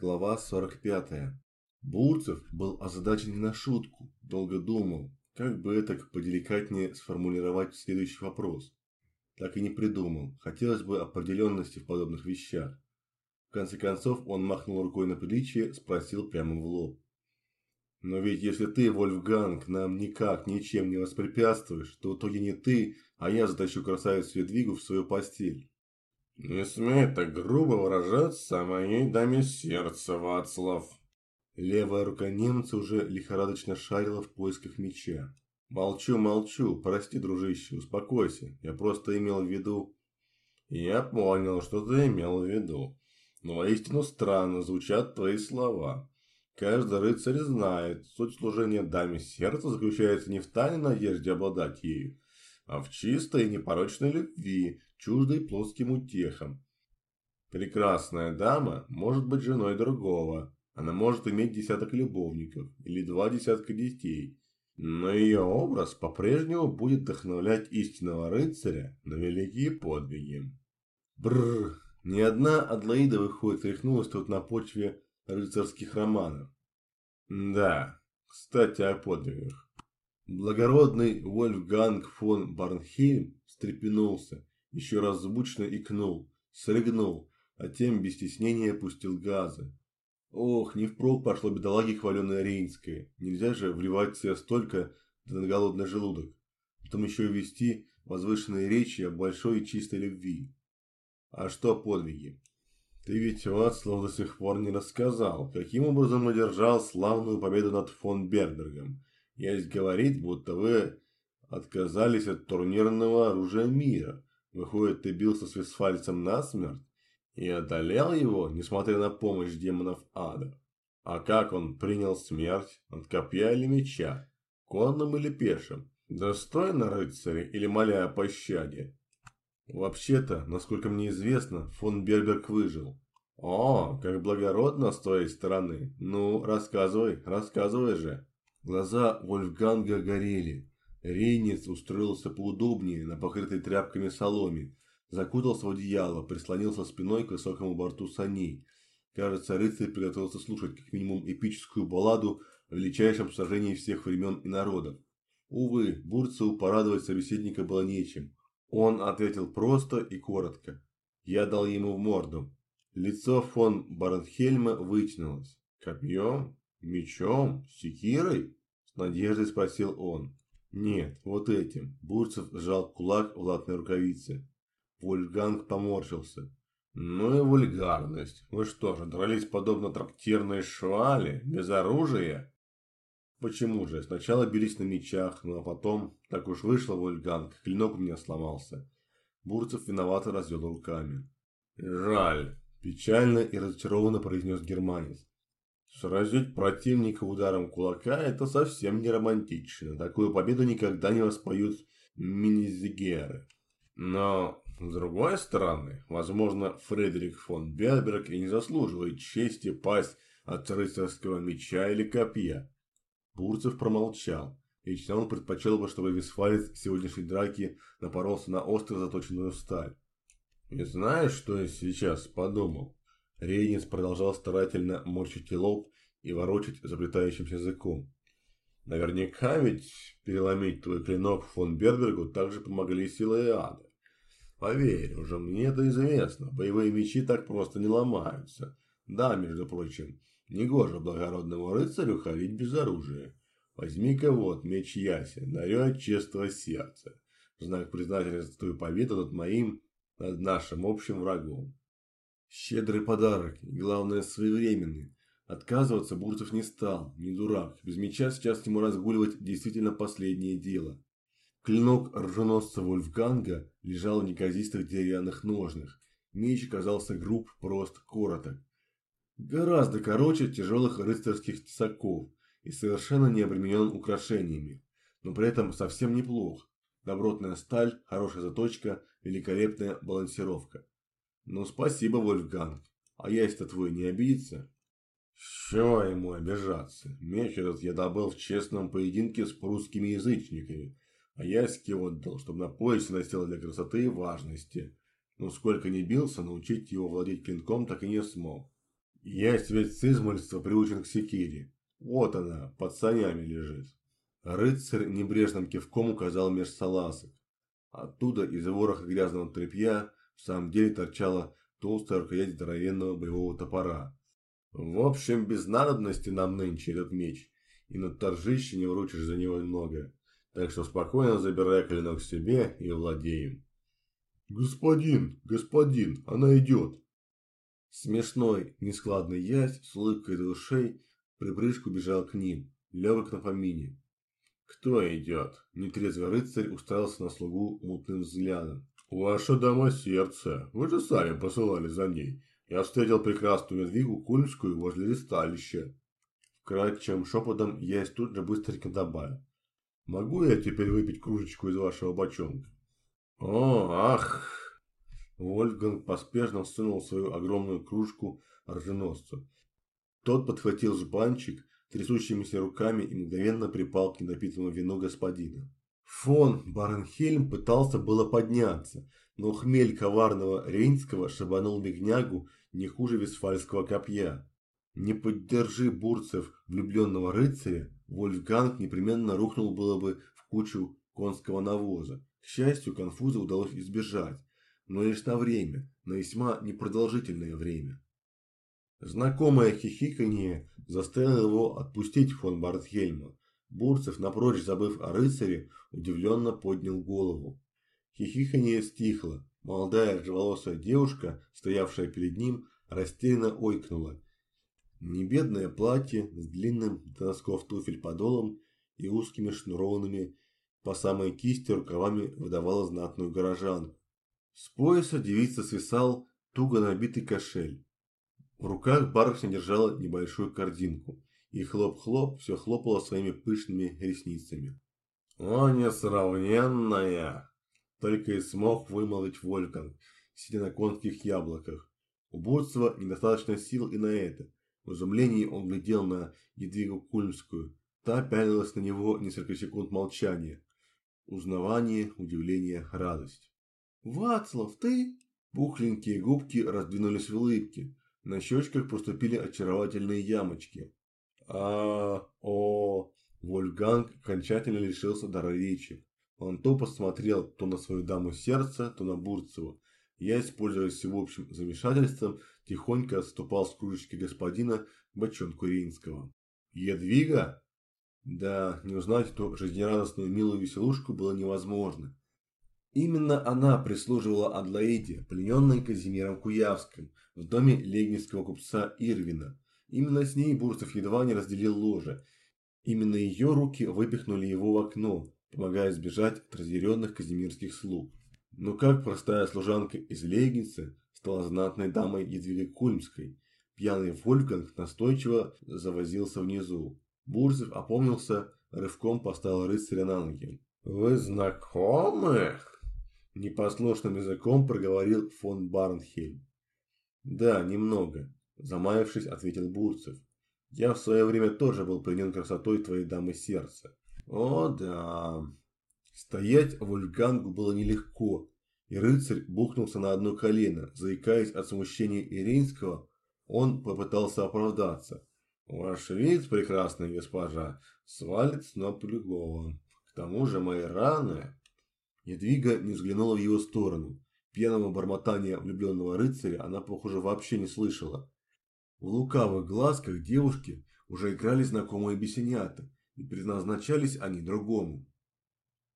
Глава 45. Бурцев был озадачен не на шутку, долго думал, как бы это поделикатнее сформулировать следующий вопрос. Так и не придумал, хотелось бы определенности в подобных вещах. В конце концов он махнул рукой на приличие, спросил прямо в лоб. Но ведь если ты, Вольфганг, нам никак ничем не воспрепятствуешь, то в итоге не ты, а я затащу красавицу Едвигу в свою постель. «Не смей так грубо выражаться о моей даме сердца, Вацлав!» Левая рука немца уже лихорадочно шарила в поисках меча. «Молчу, молчу, прости, дружище, успокойся, я просто имел в виду...» «Я понял, что ты имел в виду, но воистину странно звучат твои слова. Каждый рыцарь знает, суть служения даме сердца заключается не в тайной надежде обладать ею, а в чистой и непорочной любви, чуждой плоским утехам. Прекрасная дама может быть женой другого, она может иметь десяток любовников или два десятка детей, но ее образ по-прежнему будет вдохновлять истинного рыцаря на великие подвиги. Бррр, ни одна Адлоида выходит рехнулась тут на почве рыцарских романов. Да, кстати о подвигах. Благородный Вольфганг фон Барнхейм встрепенулся, еще раз звучно икнул, срыгнул, а тем без стеснения пустил газы. Ох, не впрок пошло бедолаге хваленое Рейнское. Нельзя же вливать в себя столько, да на голодный желудок. Потом еще и вести возвышенные речи о большой и чистой любви. А что подвиги? Ты ведь, Вацлав, до сих пор не рассказал, каким образом одержал славную победу над фон Бербергом. Есть говорит, будто вы отказались от турнирного оружия мира. Выходит, ты бился с Висфальцем насмерть и одолел его, несмотря на помощь демонов ада. А как он принял смерть? От копья или меча? Конным или пешим? Достойно рыцаря или моля о пощаде? Вообще-то, насколько мне известно, фон Берберг выжил. О, как благородно с твоей стороны. Ну, рассказывай, рассказывай же. Глаза Вольфганга горели. Рейнец устроился поудобнее на покрытой тряпками соломе, закутался в одеяло, прислонился спиной к высокому борту саней. Кажется, рыцарь приготовился слушать как минимум эпическую балладу о величайшем сражении всех времен и народов. Увы, Бурцеву порадовать собеседника было нечем. Он ответил просто и коротко. Я дал ему в морду. Лицо фон Барнхельма вытянулось. Копьем? Мечом? Секирой? Надеждой спросил он. Нет, вот этим. Бурцев сжал кулак в латной рукавице. Вольфганг поморщился. Ну и вульгарность. Вы что же, дрались подобно трактирной швали, без оружия? Почему же? Сначала бились на мечах, ну а потом, так уж вышло, Вольфганг, клинок у меня сломался. Бурцев виновато развел руками. Жаль, печально и разочарованно произнес германец. Сразить противника ударом кулака – это совсем не романтично. Такую победу никогда не воспоют минизигеры. Но, с другой стороны, возможно, Фредерик фон Берберг и не заслуживает чести пасть от рыцарского меча или копья. Бурцев промолчал. Лично он предпочел бы, чтобы Висфалец в сегодняшней драке напоролся на остро заточенную сталь. «Не знаешь, что я сейчас подумал?» Рейнис продолжал старательно морщить лоб и ворочать заплетающимся языком. Наверняка ведь переломить твой клинок фон Бербергу также помогли силы ада. Поверь, уже мне это известно, боевые мечи так просто не ломаются. Да, между прочим, негоже благородному рыцарю ходить без оружия. Возьми-ка вот меч Ясен, дарю от честного сердца. В знак признательности твою победу над моим, над нашим общим врагом. Щедрый подарок, и главное своевременный. Отказываться Бурцев не стал, не дурак. Без меча сейчас ему разгуливать действительно последнее дело. Клинок рженосца Вольфганга лежал в неказистых деревянных ножнах. Меч оказался груб, прост, короток. Гораздо короче тяжелых рыцарских тесаков и совершенно не обременен украшениями, но при этом совсем неплох. Добротная сталь, хорошая заточка, великолепная балансировка. Ну, спасибо, Вольфганг. А ясь-то твой не обидится? Что ему обижаться? Меч этот я добыл в честном поединке с прусскими язычниками. А яське отдал, чтобы на поясе носил для красоты и важности. Но сколько не бился, научить его владеть клинком так и не смог. Я ведь с измольства приучен к секире. Вот она, под санями лежит. Рыцарь небрежным кивком указал меж салазок. Оттуда из вороха грязного тряпья в самом деле торчала толстая рукоять здоровенного боевого топора. В общем, без надобности нам нынче этот меч, и на торжище не вручишь за него много. Так что спокойно забирай клинок себе и владеем. Господин, господин, она идет. Смешной, нескладный ясь с улыбкой до ушей припрыжку бежал к ним, легок на помине. «Кто идет?» – нетрезвый рыцарь уставился на слугу мутным взглядом. «Ваша дама сердца. Вы же сами посылали за ней. Я встретил прекрасную медвигу Кульмскую возле листалища». Вкрадчивым шепотом я тут же быстренько добавил. «Могу я теперь выпить кружечку из вашего бочонка?» «О, ах!» Вольфганг поспешно всунул свою огромную кружку оруженосцу. Тот подхватил жбанчик трясущимися руками и мгновенно припал к недопитому вину господина. Фон Баренхельм пытался было подняться, но хмель коварного Рейнского шибанул бегнягу не хуже висфальского копья. Не поддержи бурцев влюбленного рыцаря, Вольфганг непременно рухнул было бы в кучу конского навоза. К счастью, конфуза удалось избежать, но лишь на время, на весьма непродолжительное время. Знакомое хихиканье заставило его отпустить фон Бартхельма. Бурцев, напрочь забыв о рыцаре, удивленно поднял голову. Хихиканье стихло. Молодая рыжеволосая девушка, стоявшая перед ним, растерянно ойкнула. Небедное платье с длинным до носков туфель подолом и узкими шнурованными по самой кисти рукавами выдавало знатную горожанку. С пояса девица свисал туго набитый кошель. В руках барышня держала небольшую корзинку, и хлоп-хлоп все хлопала своими пышными ресницами. «О, несравненная!» Только и смог вымолвить Вольфганг, сидя на конских яблоках. У Бурцева недостаточно сил и на это. В изумлении он глядел на Едвигу Кульмскую. Та пялилась на него несколько секунд молчания. Узнавание, удивление, радость. «Вацлав, ты?» Пухленькие губки раздвинулись в улыбке. На щечках проступили очаровательные ямочки. А о Вольфганг окончательно лишился дара речи. Он то посмотрел то на свою даму сердца, то на Бурцева. Я, используя всеобщим замешательством, тихонько отступал с кружечки господина к бочонку Рейнского. «Едвига?» Да, не узнать эту жизнерадостную милую веселушку было невозможно. Именно она прислуживала Адлоиде, плененной Казимиром Куявским, в доме легневского купца Ирвина. Именно с ней Бурцев едва не разделил ложе. Именно ее руки выпихнули его в окно, помогая избежать от разъяренных казимирских слуг. Но как простая служанка из Легницы стала знатной дамой Едвиги Кульмской, пьяный Вольфганг настойчиво завозился внизу. Бурцев опомнился, рывком поставил рыцаря на ноги. «Вы знакомы?» Непослушным языком проговорил фон Барнхельм. Да, немного, замаявшись, ответил Бурцев. Я в свое время тоже был пленен красотой твоей дамы сердца. О, да. Стоять Вольфгангу было нелегко, и рыцарь бухнулся на одно колено, заикаясь от смущения Иринского, он попытался оправдаться. Ваш вид, прекрасная госпожа, свалит ног другого. К тому же мои раны... Едвига не взглянула в его сторону. Пьяного бормотания влюбленного рыцаря она, похоже, вообще не слышала. В лукавых глазках девушки уже играли знакомые бесенята, и предназначались они другому.